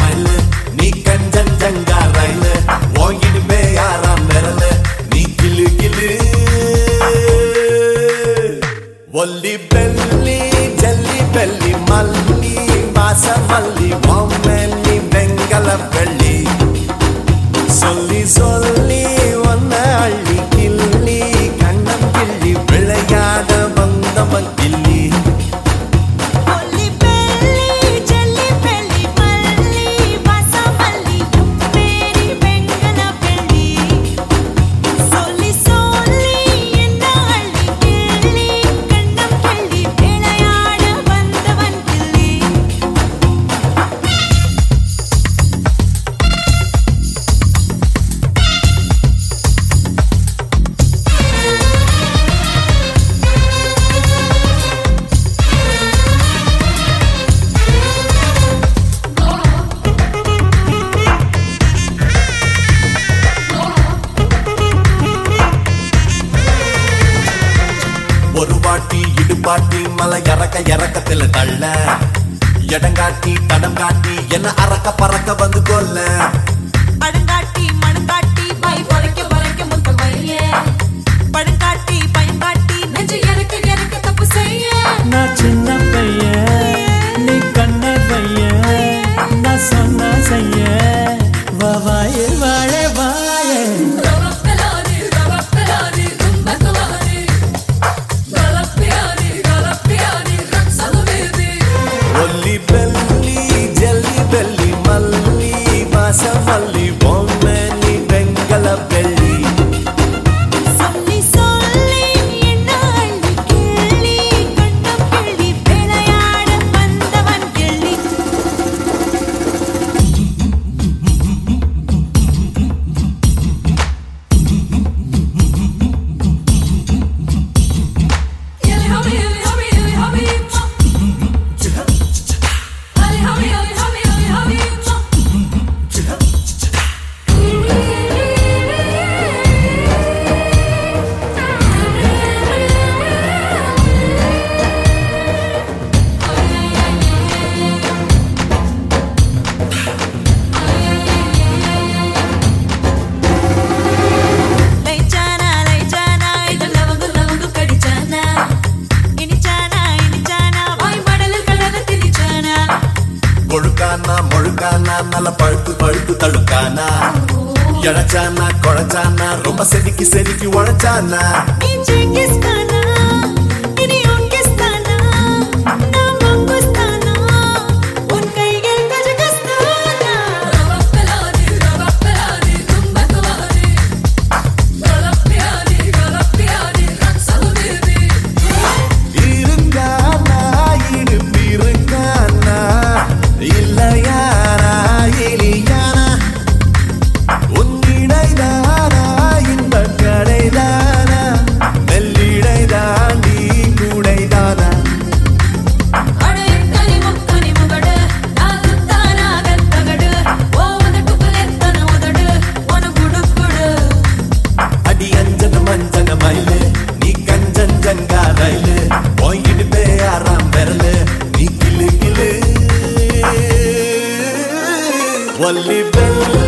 மயிலு நீ கஞ்சன் ஜங்கா ரயிலு. ஓங்கிடுமே யாராம் விரலு நீ கிளு கிளு. ஒல்லி பெல்லி ஜல்லி பெல்லி மல்லி வாசமல்லி மொம்மல்லி வெங்கல வெள்ளி. சொல்லி சொல்லி ஒரு வாட்டி இடுபாட்டி மலை இறக்க இறக்கத்துல தள்ள. இடங்காட்டி தடம் காட்டி என்ன அறக்க பறக்க வந்து கொல்ல. Hollywood. தலச்சானா தல பழுப்பு பழுப்பு தழுக்கானா இழைச்சானா குழைச்சானா ரொம்ப செதுக்கி செதுக்கி உழைச்சானா واللي بلغ